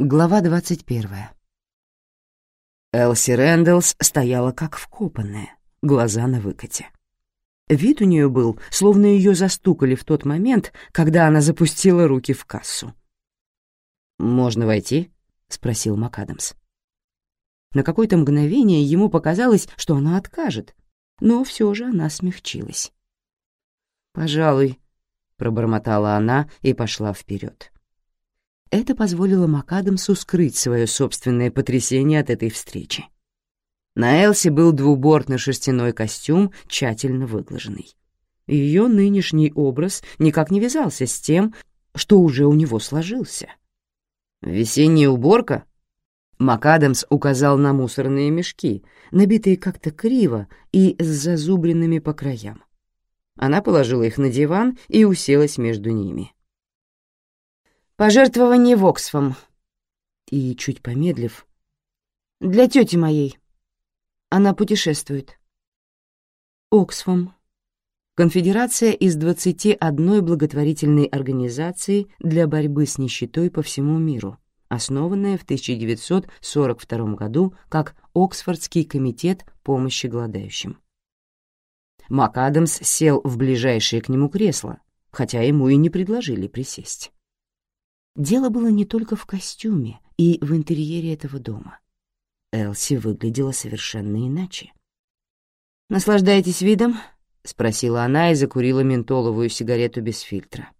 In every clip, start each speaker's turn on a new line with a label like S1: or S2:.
S1: Глава двадцать первая. Элси Рэндаллс стояла как вкопанная, глаза на выкате. Вид у нее был, словно ее застукали в тот момент, когда она запустила руки в кассу. «Можно войти?» — спросил МакАдамс. На какое-то мгновение ему показалось, что она откажет, но все же она смягчилась. «Пожалуй», — пробормотала она и пошла вперед. Это позволило МакАдамсу скрыть свое собственное потрясение от этой встречи. На Элси был двубортный шерстяной костюм, тщательно выглаженный. Ее нынешний образ никак не вязался с тем, что уже у него сложился. «Весенняя уборка?» МакАдамс указал на мусорные мешки, набитые как-то криво и с зазубренными по краям. Она положила их на диван и уселась между ними. «Пожертвование Воксфом». И, чуть помедлив, «Для тети моей. Она путешествует». Оксфом. Конфедерация из 21 благотворительной организации для борьбы с нищетой по всему миру, основанная в 1942 году как Оксфордский комитет помощи голодающим. МакАдамс сел в ближайшее к нему кресло, хотя ему и не предложили присесть. Дело было не только в костюме и в интерьере этого дома. Элси выглядела совершенно иначе. «Наслаждаетесь видом?» — спросила она и закурила ментоловую сигарету без фильтра.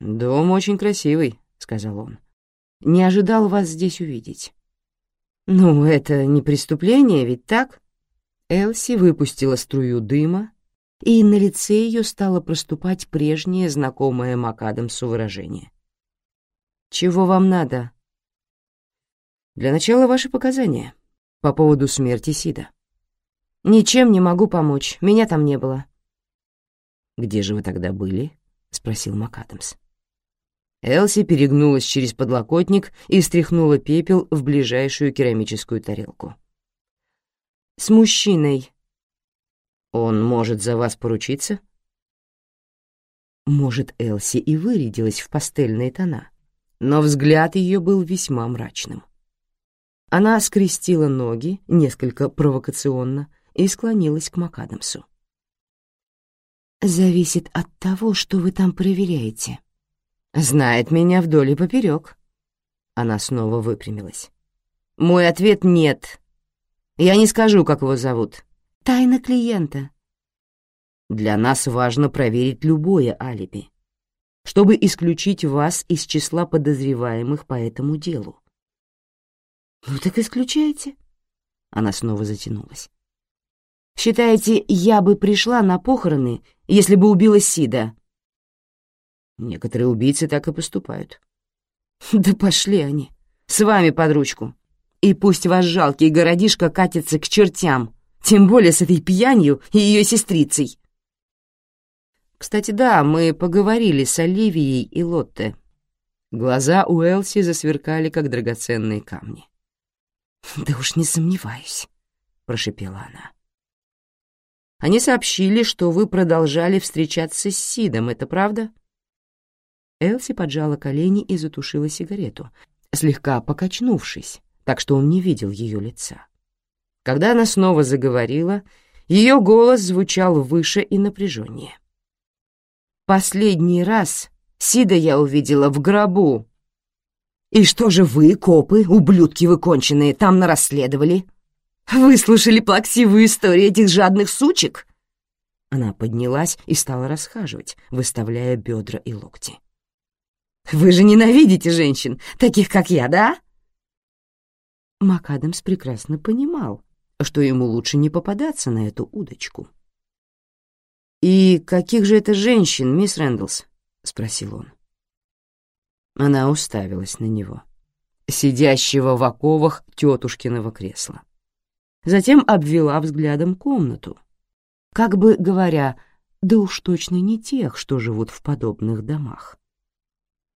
S1: «Дом очень красивый», — сказал он. «Не ожидал вас здесь увидеть». «Ну, это не преступление, ведь так?» Элси выпустила струю дыма, и на лице ее стало проступать прежнее знакомое МакАдамсу выражение. «Чего вам надо?» «Для начала ваши показания по поводу смерти Сида». «Ничем не могу помочь, меня там не было». «Где же вы тогда были?» — спросил МакАдамс. Элси перегнулась через подлокотник и стряхнула пепел в ближайшую керамическую тарелку с мужчиной. Он может за вас поручиться? Может, Элси и вырядилась в пастельные тона, но взгляд ее был весьма мрачным. Она скрестила ноги, несколько провокационно, и склонилась к МакАдамсу. «Зависит от того, что вы там проверяете». «Знает меня вдоль и поперек». Она снова выпрямилась. «Мой ответ — нет. Я не скажу, как его зовут. Тайна клиента. Для нас важно проверить любое алиби, чтобы исключить вас из числа подозреваемых по этому делу. Ну так исключайте. Она снова затянулась. Считаете, я бы пришла на похороны, если бы убила Сида? Некоторые убийцы так и поступают. Да пошли они. С вами под ручку. И пусть ваш жалкий городишко катится к чертям, тем более с этой пьянью и ее сестрицей. Кстати, да, мы поговорили с Оливией и Лотте. Глаза у Элси засверкали, как драгоценные камни. «Да уж не сомневаюсь», — прошепела она. «Они сообщили, что вы продолжали встречаться с Сидом, это правда?» Элси поджала колени и затушила сигарету, слегка покачнувшись, так что он не видел ее лица. Когда она снова заговорила, ее голос звучал выше и напряженнее. «Последний раз Сида я увидела в гробу». «И что же вы, копы, ублюдки вы конченые, там нарасследовали? Выслушали плаксивую историю этих жадных сучек?» Она поднялась и стала расхаживать, выставляя бедра и локти. «Вы же ненавидите женщин, таких как я, да?» МакАдамс прекрасно понимал, что ему лучше не попадаться на эту удочку. «И каких же это женщин, мисс Рэндаллс?» — спросил он. Она уставилась на него, сидящего в оковах тетушкиного кресла. Затем обвела взглядом комнату, как бы говоря, да уж точно не тех, что живут в подобных домах.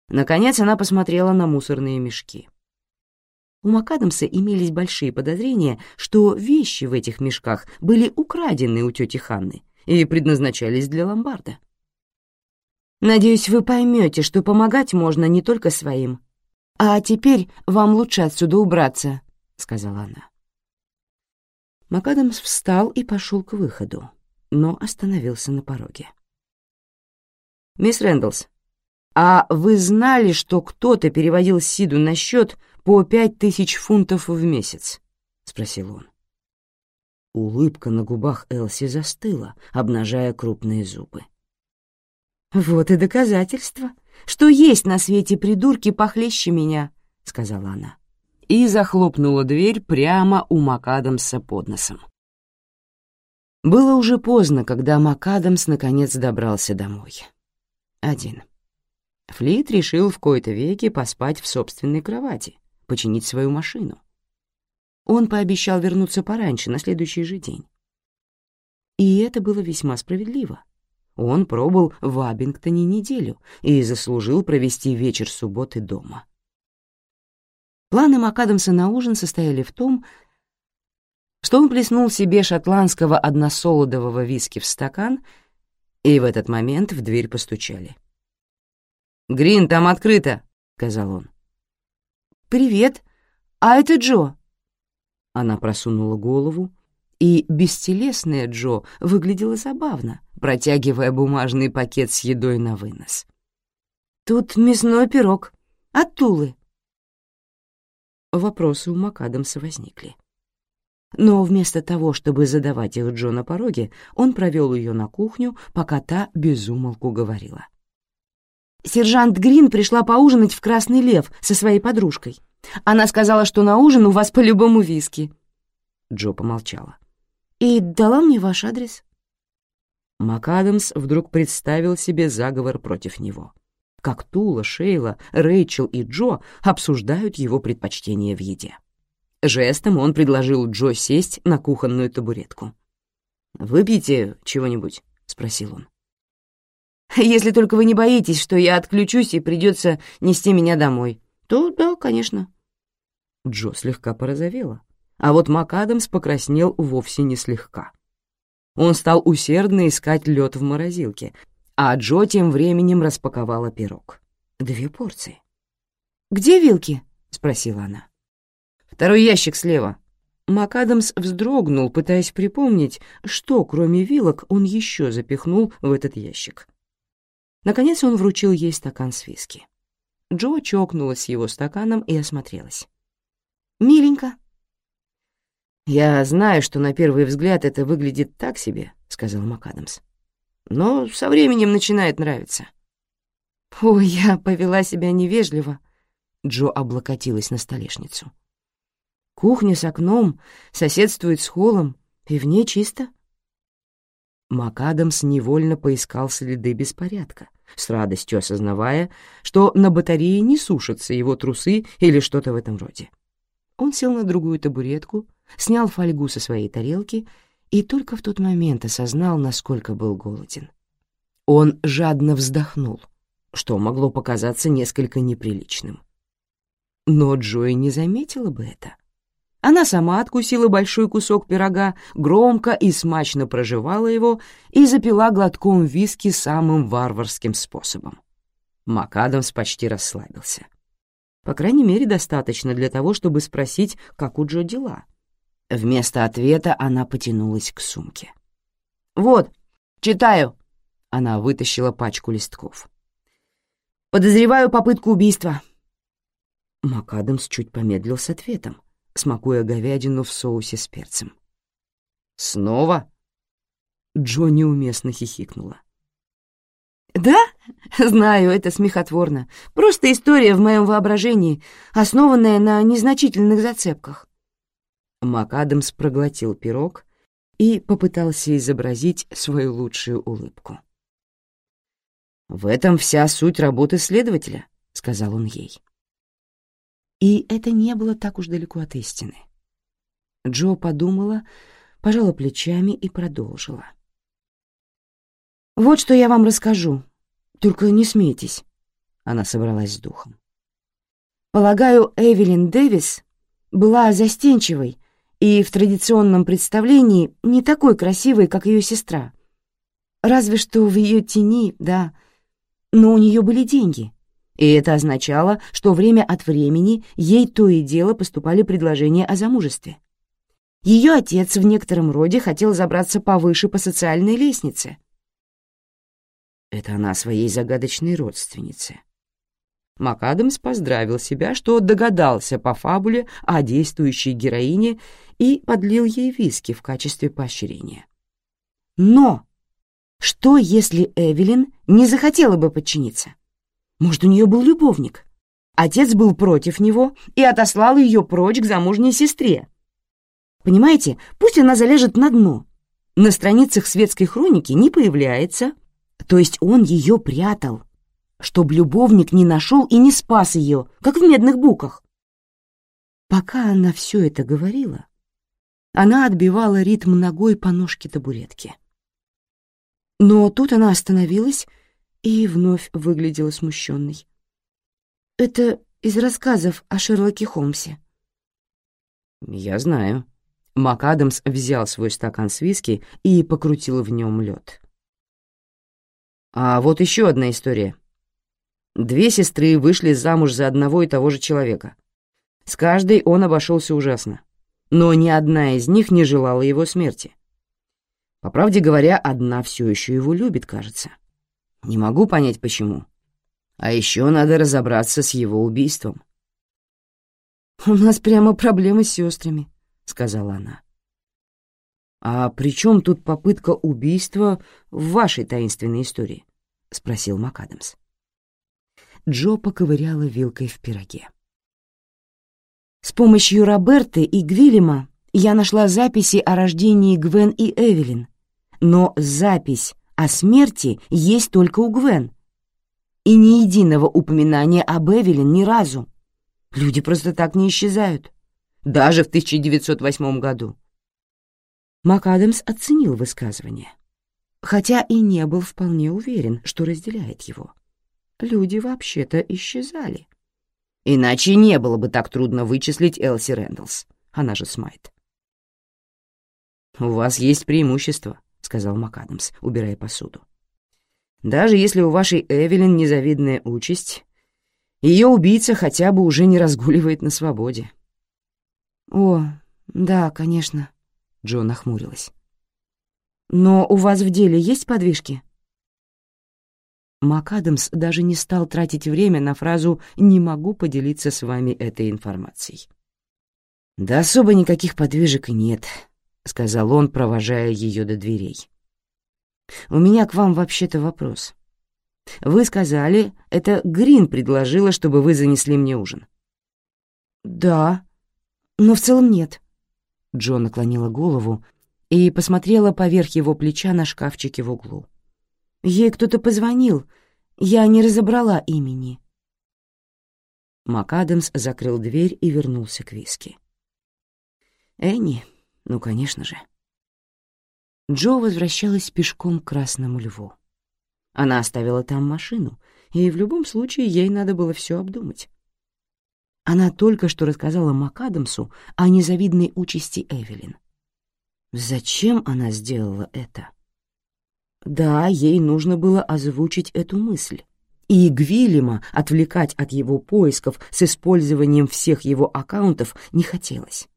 S1: Наконец она посмотрела на мусорные мешки. У МакАдамса имелись большие подозрения, что вещи в этих мешках были украдены у тети Ханны и предназначались для ломбарда. «Надеюсь, вы поймете, что помогать можно не только своим, «А теперь вам лучше отсюда убраться», — сказала она. МакАдамс встал и пошел к выходу, но остановился на пороге. «Мисс Рэндаллс, а вы знали, что кто-то переводил Сиду на счет по пять тысяч фунтов в месяц?» — спросил он. Улыбка на губах Элси застыла, обнажая крупные зубы. «Вот и доказательство, что есть на свете придурки похлеще меня», — сказала она. И захлопнула дверь прямо у МакАдамса под носом. Было уже поздно, когда МакАдамс наконец добрался домой. Один. Флит решил в кои-то веки поспать в собственной кровати, починить свою машину. Он пообещал вернуться пораньше, на следующий же день. И это было весьма справедливо. Он пробыл в Абингтоне неделю и заслужил провести вечер субботы дома. Планы МакАдамса на ужин состояли в том, что он плеснул себе шотландского односолодового виски в стакан, и в этот момент в дверь постучали. «Грин, там открыто!» — сказал он. «Привет, а это Джо?» Она просунула голову, и бестелесная Джо выглядела забавно, протягивая бумажный пакет с едой на вынос. «Тут мясной пирог. От Тулы». Вопросы у МакАдамса возникли. Но вместо того, чтобы задавать их Джо на пороге, он провел ее на кухню, пока та безумолку говорила. «Сержант Грин пришла поужинать в Красный Лев со своей подружкой. Она сказала, что на ужин у вас по-любому виски». Джо помолчала. «И дала мне ваш адрес». МакАдамс вдруг представил себе заговор против него. Как Тула, Шейла, Рэйчел и Джо обсуждают его предпочтения в еде. Жестом он предложил Джо сесть на кухонную табуретку. «Выпейте чего-нибудь?» — спросил он. «Если только вы не боитесь, что я отключусь и придется нести меня домой, то да, конечно». Джо слегка порозовела, а вот МакАдамс покраснел вовсе не слегка. Он стал усердно искать лед в морозилке, а Джо тем временем распаковала пирог. Две порции. «Где вилки?» — спросила она. «Второй ящик слева». МакАдамс вздрогнул, пытаясь припомнить, что, кроме вилок, он еще запихнул в этот ящик. Наконец он вручил ей стакан с виски. Джо чокнулась его стаканом и осмотрелась. «Миленько». «Я знаю, что на первый взгляд это выглядит так себе», — сказал МакАдамс. «Но со временем начинает нравиться». «Ой, я повела себя невежливо», — Джо облокотилась на столешницу. «Кухня с окном соседствует с холлом, и в ней чисто». МакАдамс невольно поискал следы беспорядка — с радостью осознавая, что на батарее не сушатся его трусы или что-то в этом роде. Он сел на другую табуретку, снял фольгу со своей тарелки и только в тот момент осознал, насколько был голоден. Он жадно вздохнул, что могло показаться несколько неприличным. Но Джои не заметила бы это. Она сама откусила большой кусок пирога, громко и смачно прожевала его и запила глотком виски самым варварским способом. МакАдамс почти расслабился. По крайней мере, достаточно для того, чтобы спросить, как у Джо дела. Вместо ответа она потянулась к сумке. «Вот, читаю!» Она вытащила пачку листков. «Подозреваю попытку убийства». МакАдамс чуть помедлил с ответом смакуя говядину в соусе с перцем. «Снова?» Джо неуместно хихикнула. «Да? Знаю, это смехотворно. Просто история в моем воображении, основанная на незначительных зацепках». МакАдамс проглотил пирог и попытался изобразить свою лучшую улыбку. «В этом вся суть работы следователя», — сказал он ей. И это не было так уж далеко от истины. Джо подумала, пожала плечами и продолжила. «Вот что я вам расскажу. Только не смейтесь». Она собралась с духом. «Полагаю, Эвелин Дэвис была застенчивой и в традиционном представлении не такой красивой, как ее сестра. Разве что в ее тени, да, но у нее были деньги, И это означало, что время от времени ей то и дело поступали предложения о замужестве. Ее отец в некотором роде хотел забраться повыше по социальной лестнице. Это она своей загадочной родственнице. МакАдамс поздравил себя, что догадался по фабуле о действующей героине и подлил ей виски в качестве поощрения. Но что, если Эвелин не захотела бы подчиниться? Может, у нее был любовник? Отец был против него и отослал ее прочь к замужней сестре. Понимаете, пусть она залежет на дно. На страницах светской хроники не появляется, то есть он ее прятал, чтобы любовник не нашел и не спас ее, как в медных буках. Пока она все это говорила, она отбивала ритм ногой по ножке табуретки. Но тут она остановилась и вновь выглядела смущенной. «Это из рассказов о Шерлоке Холмсе».
S2: «Я знаю», МакАдамс взял свой стакан с виски и покрутил в нем лед. А вот еще одна история. Две сестры вышли замуж за одного и того же человека. С каждой он обошелся ужасно, но ни одна из них не желала его смерти. По правде говоря, одна все еще его любит, кажется. Не могу понять, почему. А еще надо разобраться с его убийством.
S1: «У нас прямо проблемы с сестрами», — сказала она.
S2: «А при чем тут попытка убийства в вашей таинственной истории?» — спросил МакАдамс.
S1: Джо поковыряла вилкой в пироге. «С помощью Роберты и Гвиллема я нашла записи о рождении Гвен и Эвелин, но запись о смерти есть только у Гвен. И ни единого упоминания об Эвелин ни разу. Люди просто так не исчезают даже в 1908 году. МакАдамс оценил высказывание, хотя и не был вполне уверен, что разделяет его. Люди вообще-то исчезали. Иначе не было бы так трудно вычислить Элси Рэндаллс, она же Смайт.
S2: «У вас есть преимущество», — сказал МакАдамс, убирая посуду. «Даже если у вашей Эвелин незавидная участь, ее убийца хотя бы уже не разгуливает на свободе».
S1: «О, да, конечно», — Джо нахмурилась. «Но у вас в деле есть подвижки?» МакАдамс даже не стал тратить время на фразу «не могу поделиться с вами этой информацией».
S2: «Да особо никаких подвижек нет», — сказал он, провожая ее до дверей. «У меня к вам вообще-то вопрос. Вы сказали, это Грин предложила, чтобы вы занесли мне ужин».
S1: «Да», но в целом нет. Джо наклонила голову и посмотрела поверх его плеча на шкафчике в углу. Ей кто-то позвонил, я не разобрала имени.
S2: МакАдамс закрыл дверь и вернулся к виски. «Энни? Ну, конечно же». Джо возвращалась пешком к Красному Льву. Она оставила там машину, и в любом случае ей надо было все обдумать. Она только что рассказала МакАдамсу о незавидной участи Эвелин. Зачем она сделала это? Да, ей нужно было озвучить эту мысль. И Гвиллема отвлекать от его поисков с использованием всех его аккаунтов не хотелось.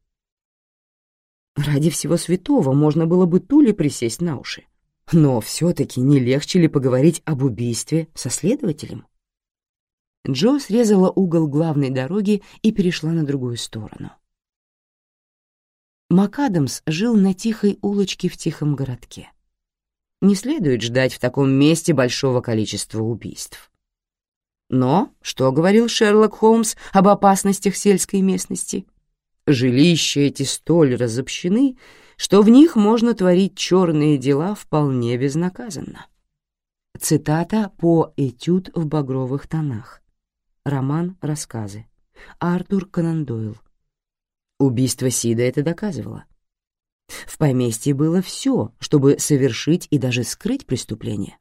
S2: Ради всего святого можно было бы Туле присесть на уши. Но все-таки не легче ли поговорить об убийстве со следователем? Джо срезала угол главной дороги и перешла на другую сторону. МакАдамс жил на тихой улочке в тихом городке. Не следует ждать в таком месте большого количества убийств. Но что говорил Шерлок Холмс об опасностях сельской местности? Жилища эти столь разобщены, что в них можно творить черные дела вполне безнаказанно. Цитата по «Этюд в багровых тонах». Роман, рассказы. Артур Конан Дойл. Убийство Сида это доказывало. В поместье было все, чтобы совершить и даже скрыть преступление.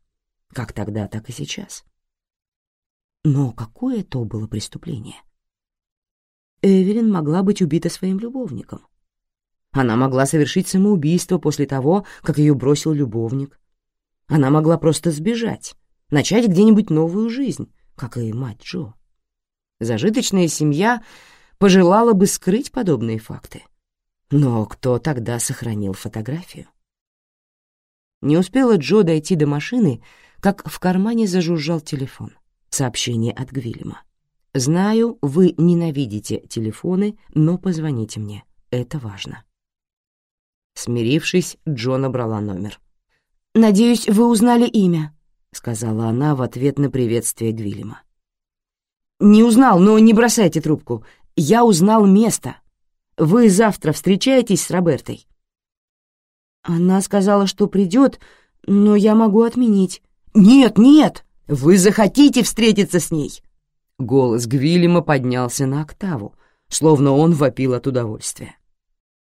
S2: Как тогда, так и сейчас. Но какое то было преступление? Эвелин могла быть убита своим любовником. Она могла совершить самоубийство после того, как ее бросил любовник. Она могла просто сбежать, начать где-нибудь новую жизнь, как и мать Джо. Зажиточная семья пожелала бы скрыть подобные факты. Но кто тогда сохранил фотографию? Не успела Джо дойти до машины, как в кармане зажужжал телефон. Сообщение от Гвильяма. «Знаю, вы ненавидите телефоны, но позвоните мне. Это важно». Смирившись, Джо набрала номер.
S1: «Надеюсь, вы узнали имя», —
S2: сказала она в ответ на приветствие Гвильяма.
S1: «Не узнал, но не бросайте трубку. Я узнал место. Вы завтра встречаетесь с Робертой?» Она сказала, что придет, но я могу отменить. «Нет, нет! Вы захотите встретиться с ней!»
S2: Голос Гвильяма поднялся на октаву, словно он вопил от удовольствия.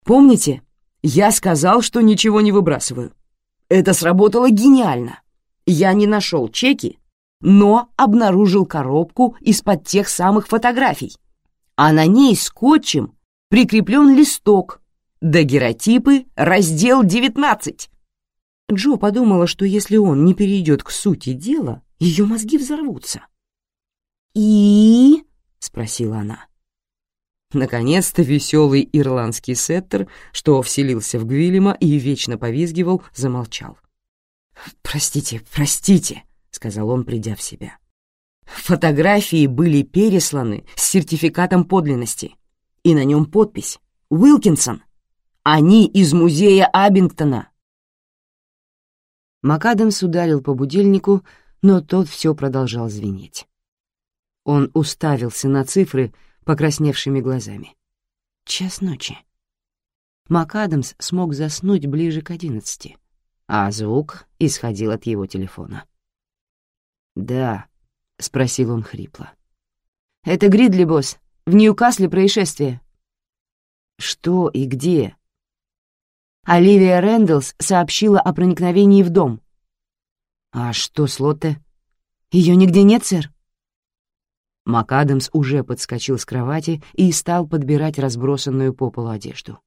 S2: «Помните, я сказал, что ничего не выбрасываю. Это сработало гениально. Я не нашел чеки, но обнаружил коробку из-под тех самых фотографий, а на ней скотчем прикреплен листок «Дагеротипы, раздел 19». Джо подумала, что если он не перейдет к сути дела, ее мозги взорвутся.
S1: «И?»
S2: — спросила она. Наконец-то веселый ирландский сеттер, что вселился в Гвиллема и вечно повизгивал, замолчал. «Простите, простите», — сказал он, придя в себя. Фотографии были пересланы с сертификатом подлинности, и на нем подпись «Уилкинсон». Они из музея Абингтона. МакАдамс ударил по будильнику, но тот все продолжал звенеть. Он уставился на цифры покрасневшими глазами. Час ночи. МакАдамс смог заснуть ближе к одиннадцати, а звук исходил от его телефона. «Да», — спросил он хрипло.
S1: «Это Гридли, босс. В Ньюкасле происшествие».
S2: «Что и где?»
S1: Оливия Рэндаллс сообщила о проникновении в дом.
S2: «А что с Лотте?»
S1: «Ее нигде нет, сэр».
S2: МакАдамс уже подскочил с кровати и стал подбирать разбросанную по полу одежду.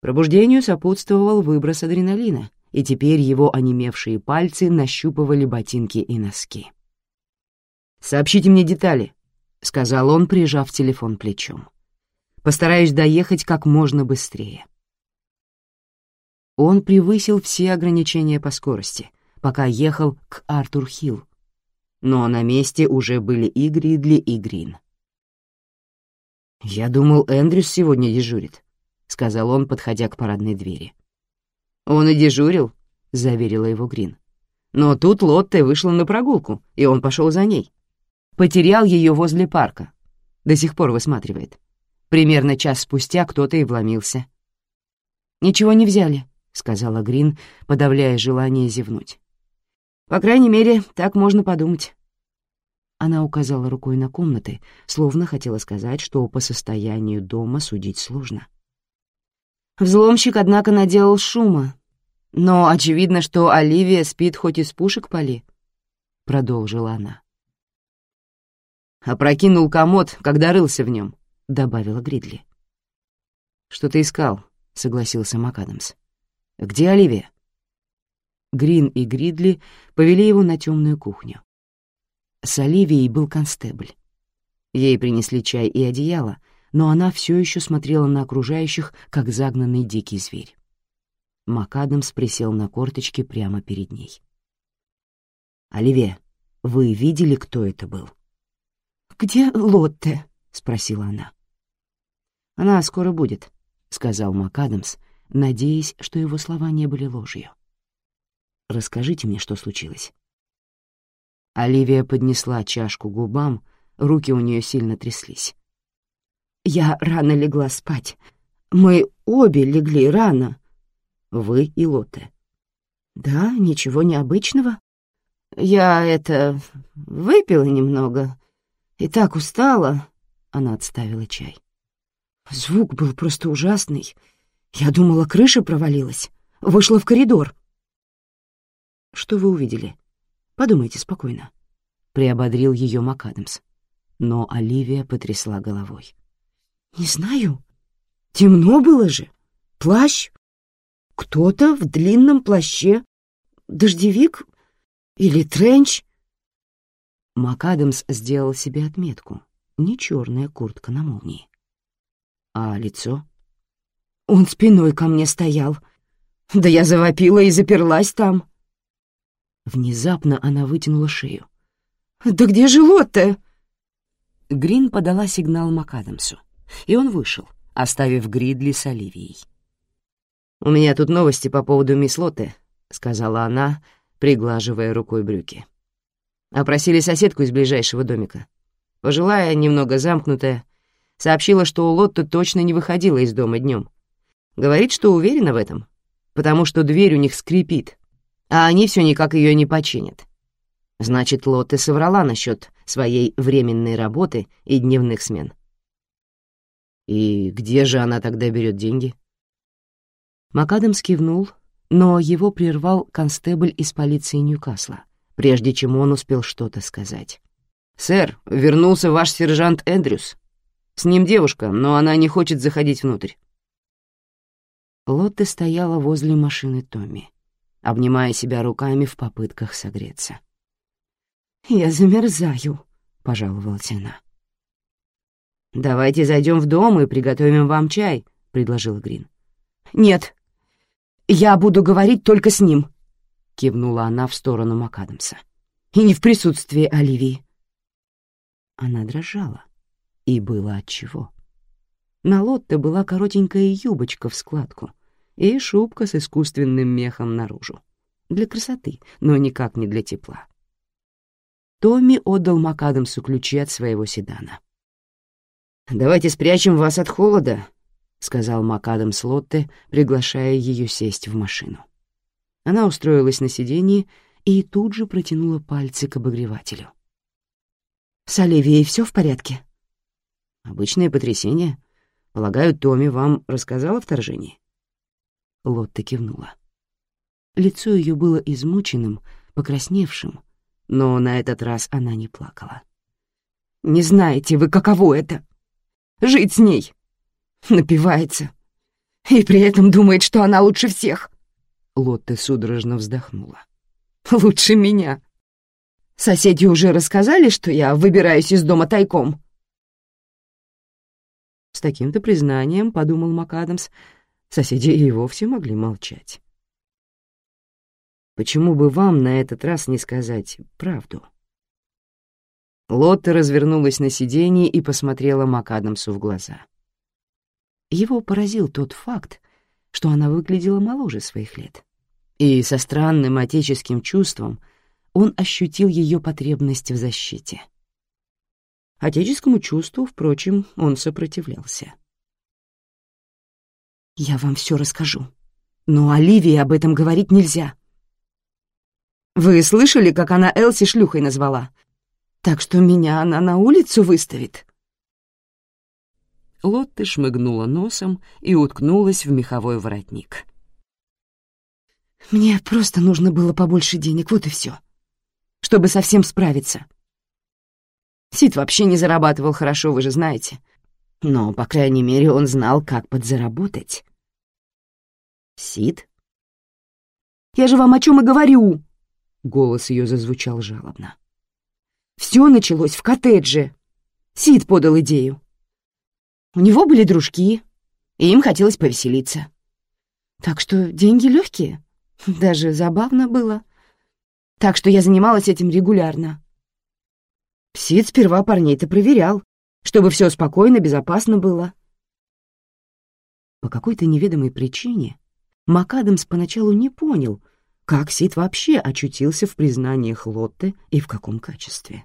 S2: Пробуждению сопутствовал выброс адреналина, и теперь его онемевшие пальцы нащупывали ботинки и носки. «Сообщите мне детали», — сказал он, прижав телефон плечом. «Постараюсь доехать как можно быстрее». Он превысил все ограничения по скорости, пока ехал к Артур-Хилл, но на месте уже были и Гридли, и Грин. «Я думал, Эндрюс сегодня дежурит», — сказал он, подходя к парадной двери. «Он и дежурил», — заверила его Грин. «Но тут Лотте вышла на прогулку, и он пошел за ней. Потерял ее возле парка. До сих пор высматривает. Примерно час спустя кто-то и вломился».
S1: «Ничего не взяли», —
S2: сказала Грин, подавляя желание зевнуть. По крайней мере, так можно подумать. Она указала рукой на комнаты, словно хотела сказать, что по состоянию дома судить сложно.
S1: Взломщик, однако, наделал шума. Но очевидно, что Оливия спит хоть из пушек поли, — продолжила она.
S2: «Опрокинул комод, когда рылся в нем», — добавила Гридли. «Что ты искал?» — согласился МакАдамс. «Где Оливия?» Грин и Гридли повели его на темную кухню. С Оливией был констебль. Ей принесли чай и одеяло, но она все еще смотрела на окружающих, как загнанный дикий зверь. МакАдамс присел на корточки прямо перед ней. «Оливия, вы видели, кто это был?»
S1: «Где Лотте?» — спросила она.
S2: «Она скоро будет», — сказал МакАдамс, надеясь, что его слова не были ложью. Расскажите мне, что случилось». Оливия поднесла чашку к губам, руки у нее сильно тряслись.
S1: «Я рано легла спать. Мы обе легли рано».
S2: «Вы и Лотте».
S1: «Да, ничего необычного. Я это... выпила немного. И так устала». Она отставила чай. Звук был просто ужасный. Я думала, крыша провалилась. Вышла в коридор.
S2: Что вы увидели? Подумайте спокойно», — приободрил ее МакАдамс. Но Оливия потрясла головой.
S1: «Не знаю. Темно было же. Плащ. Кто-то в длинном плаще. Дождевик или тренч».
S2: МакАдамс сделал себе отметку. Не черная куртка на молнии. А лицо?
S1: Он спиной ко мне стоял. Да я завопила и заперлась там.
S2: Внезапно она вытянула шею.
S1: «Да где же Лотта?»
S2: Грин подала сигнал МакАдамсу, и он вышел, оставив Гридли с Оливией. «У меня тут новости по поводу мисс Лотте», — сказала она, приглаживая рукой брюки. Опросили соседку из ближайшего домика. Пожилая, немного замкнутая, сообщила, что у Лотты точно не выходила из дома днем. Говорит, что уверена в этом, потому что дверь у них скрипит, а они все никак ее не починят. Значит, Лотте соврала насчет своей временной работы и дневных смен. И где же она тогда берет деньги? МакАдамс кивнул, но его прервал констебль из полиции Ньюкасла, прежде чем он успел что-то сказать. «Сэр, вернулся ваш сержант Эндрюс. С ним девушка, но она не хочет заходить внутрь». Лотте стояла возле машины Томми, обнимая себя руками в попытках согреться.
S1: «Я замерзаю», — пожаловалась она.
S2: «Давайте зайдем в дом и приготовим вам чай», — предложил Грин.
S1: «Нет, я буду говорить только с ним», — кивнула она в сторону МакАдамса. «И не в присутствии Оливии».
S2: Она дрожала, и было отчего. На Лотте была коротенькая юбочка в складку и шубка с искусственным мехом наружу. Для красоты, но никак не для тепла. Томми отдал МакАдамсу ключи от своего седана. «Давайте спрячем вас от холода», — сказал МакАдамс Лотте, приглашая ее сесть в машину. Она устроилась на сиденье и тут же протянула пальцы к обогревателю.
S1: «С Оливией все в порядке?»
S2: «Обычное потрясение. Полагаю, Томми вам рассказал о вторжении?» Лотта кивнула. Лицо ее было измученным, покрасневшим, но на этот раз она не плакала.
S1: «Не знаете вы, каково это? Жить с ней!» Напивается. И при этом думает, что она лучше всех.
S2: Лотта судорожно вздохнула.
S1: «Лучше меня. Соседи уже рассказали, что я выбираюсь из дома тайком?»
S2: С таким-то признанием, — подумал МакАдамс, — соседи и вовсе могли молчать. Почему бы вам на этот раз не сказать правду? Лотта развернулась на сиденье и посмотрела МакАдамсу в глаза. Его поразил тот факт, что она выглядела моложе своих лет. И со странным отеческим чувством он ощутил ее потребность в защите. Отеческому чувству, впрочем, он сопротивлялся.
S1: «Я вам все расскажу, но Оливии об этом говорить нельзя», вы слышали, как она Элси шлюхой назвала? Так что меня она на улицу выставит».
S2: Лотте шмыгнула носом и уткнулась в меховой воротник.
S1: «Мне просто нужно было побольше денег, вот и все, чтобы совсем справиться. Сид вообще не зарабатывал хорошо, вы же знаете. Но, по крайней мере, он знал, как подзаработать».
S2: «Сид?»
S1: «Я же вам о чем и говорю!»
S2: Голос ее зазвучал жалобно.
S1: Все началось в коттедже. Сид подал идею. У него были дружки, и им хотелось повеселиться. Так что деньги легкие, даже забавно было. Так что я занималась этим регулярно. Сид сперва парней-то проверял, чтобы все спокойно, безопасно было.
S2: По какой-то неведомой причине МакАдамс поначалу не понял, как Сид вообще очутился в признаниях Лотте и в каком качестве?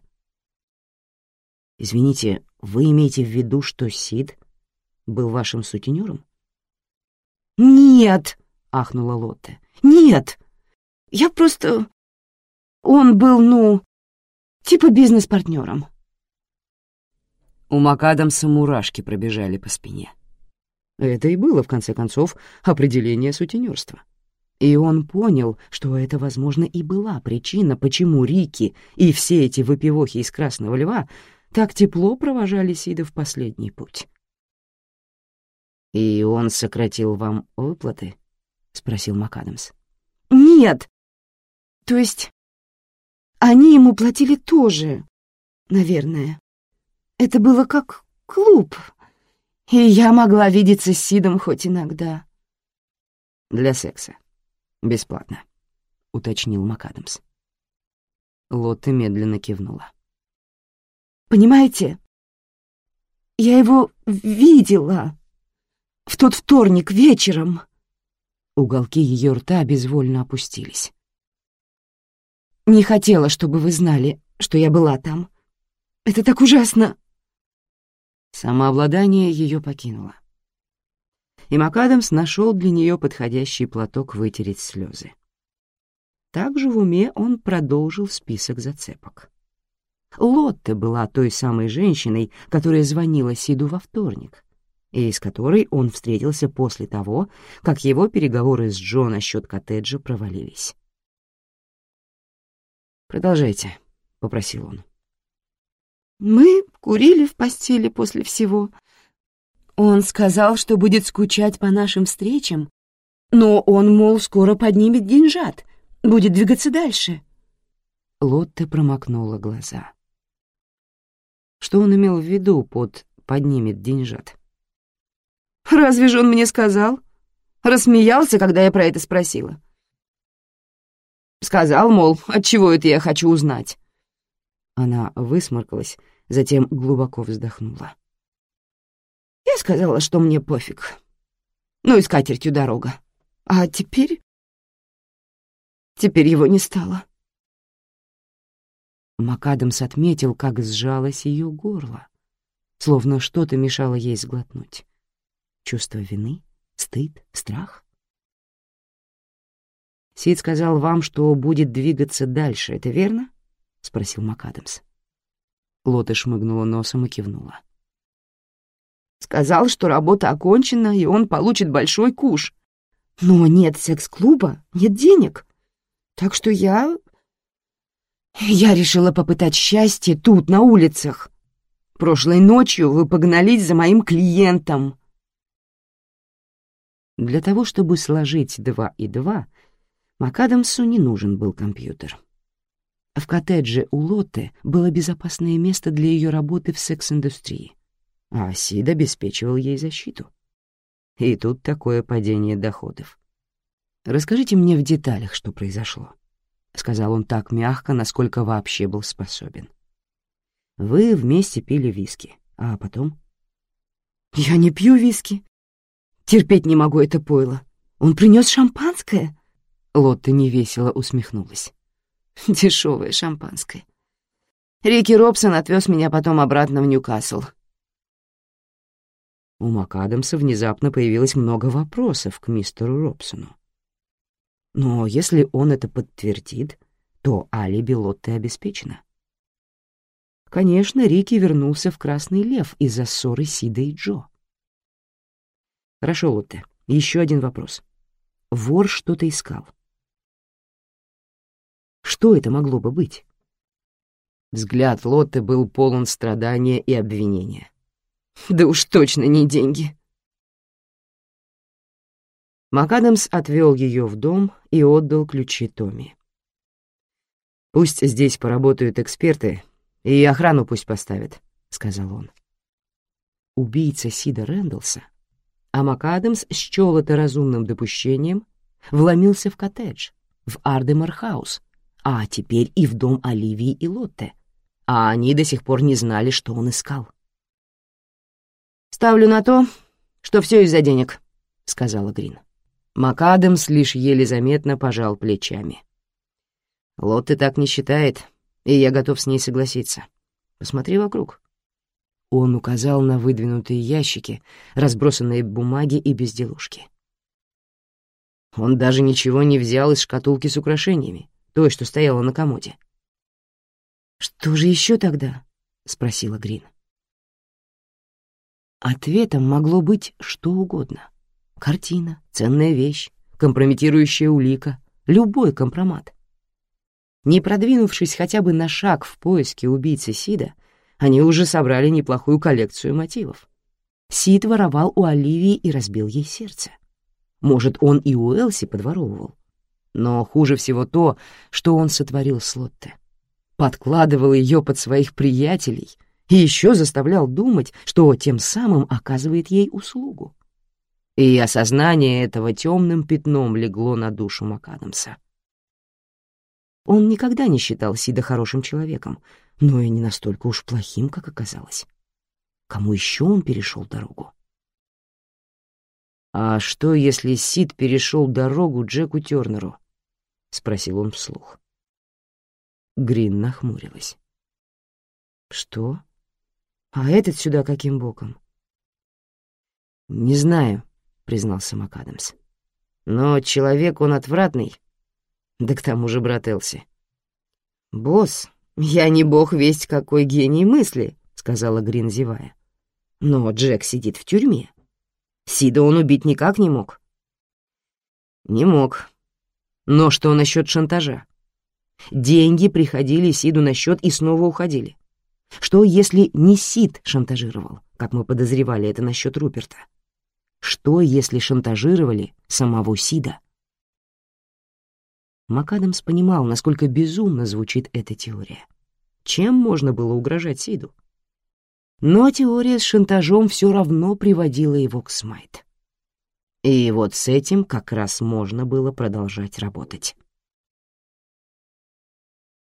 S2: Извините, вы имеете в виду, что Сид был вашим сутенером?
S1: «Нет!» — ахнула Лотте. «Нет! Я просто... Он был, ну, типа бизнес-партнером».
S2: У МакАдамса мурашки пробежали по спине. Это и было, в конце концов, определение сутенерства. И он понял, что это, возможно, и была причина, почему Рики и все эти выпивохи из Красного Льва так тепло провожали Сида в последний путь. «И он сократил вам выплаты?» — спросил МакАдамс.
S1: «Нет. То есть они ему платили тоже, наверное. Это было как клуб, и я могла видеться с Сидом хоть иногда.
S2: Для секса. Бесплатно, — уточнил МакАдамс. Лотта медленно кивнула.
S1: «Понимаете, я его видела в тот вторник вечером».
S2: Уголки ее рта безвольно опустились.
S1: «Не хотела, чтобы вы знали, что я была там. Это так ужасно!»
S2: Самообладание ее покинуло. И МакАдамс нашел для нее подходящий платок вытереть слезы. Также в уме он продолжил список зацепок. Лотте была той самой женщиной, которая звонила Сиду во вторник, и с которой он встретился после того, как его переговоры с Джо насчет коттеджа провалились. «Продолжайте», — попросил он.
S1: «Мы курили в постели после всего. Он сказал, что будет скучать по нашим встречам, но он, мол, скоро поднимет деньжат, будет двигаться дальше».
S2: Лотте промокнула глаза. Что он имел в виду под «поднимет деньжат»?
S1: «Разве же он мне сказал?» Рассмеялся, когда я про это спросила. Сказал, мол, от чего это я хочу узнать.
S2: Она высморкалась, затем глубоко вздохнула.
S1: Я сказала, что мне пофиг. Ну и с катертью дорога. А теперь... Теперь его не стало.
S2: МакАдамс отметил, как сжалось ее горло, словно что-то мешало ей сглотнуть. Чувство вины, стыд, страх. «Сид сказал вам, что будет двигаться дальше, это верно?» — спросил МакАдамс. Лота шмыгнула носом и кивнула.
S1: «Сказал, что работа окончена, и он получит большой куш. Но нет секс-клуба, нет денег. Так что я я решила попытать счастье тут, на улицах. Прошлой ночью вы погнались за моим клиентом.
S2: Для того, чтобы сложить два и два, МакАдамсу не нужен был компьютер. В коттедже у Лотты было безопасное место для ее работы в секс-индустрии, а Сид обеспечивал ей защиту. И тут такое падение доходов. Расскажите мне в деталях, что произошло. — сказал он так мягко, насколько вообще был способен. «Вы вместе пили виски, а потом...»
S1: «Я не пью виски. Терпеть не могу это пойло. Он принес шампанское?»
S2: Лотта невесело усмехнулась.
S1: Дешевое шампанское. Рики Робсон отвез меня потом обратно в Ньюкасл.
S2: У МакАдамса внезапно появилось много вопросов к мистеру Робсону. Но если он это подтвердит, то алиби Лотты обеспечено. Конечно, Рики вернулся в Красный Лев из-за ссоры Сида и Джо. Хорошо, Лотте, еще один вопрос. Вор что-то искал. Что это могло бы быть? Взгляд Лотты был полон страдания и обвинения.
S1: «Да уж точно не деньги»,
S2: МакАдамс отвел ее в дом и отдал ключи Томми. «Пусть здесь поработают эксперты, и охрану пусть поставят», — сказал он. Убийца Сида Рэндалса, а МакАдамс счел это разумным допущением, вломился в коттедж, в Ардемар-хаус, а теперь и в дом Оливии и Лотте, а они до сих пор не знали, что он искал.
S1: «Ставлю на то, что все из-за денег», — сказала Грин.
S2: МакАдамс лишь еле заметно пожал плечами. «Лотте так не считает, и я готов с ней согласиться. Посмотри вокруг». Он указал на выдвинутые ящики, разбросанные бумаги и безделушки. Он даже ничего не взял из шкатулки с украшениями, той, что стояла на комоде.
S1: «Что же еще тогда?» — спросила Грин.
S2: Ответом могло быть что угодно. Картина, ценная вещь, компрометирующая улика, любой компромат. Не продвинувшись хотя бы на шаг в поиске убийцы Сида, они уже собрали неплохую коллекцию мотивов. Сид воровал у Оливии и разбил ей сердце. Может, он и у Элси подворовывал. Но хуже всего то, что он сотворил с Лотте. подкладывал ее под своих приятелей и еще заставлял думать, что тем самым оказывает ей услугу. И осознание этого темным пятном легло на душу МакАдамса. Он никогда не считал Сида хорошим человеком, но и не настолько уж плохим, как оказалось. Кому еще он перешел дорогу? «А что, если Сид перешел дорогу Джеку Тернеру?» — спросил он вслух. Грин нахмурилась. «Что? А этот сюда каким боком?» «Не знаю», — признался МакАдамс. «Но человек он отвратный. Да к тому же брат Элси». «Босс, я не бог весть какой гений мысли», — сказала Грин, зевая. «Но Джек сидит в тюрьме. Сида он убить никак не мог». «Не мог. Но что насчет шантажа? Деньги приходили Сиду на счет и снова уходили. Что, если не Сид шантажировал, как мы подозревали это насчет Руперта? Что, если шантажировали самого Сида? МакАдамс понимал, насколько безумно звучит эта теория. Чем можно было угрожать Сиду? Но теория с шантажом все равно приводила его к Смайт. И вот с этим как раз можно было продолжать работать.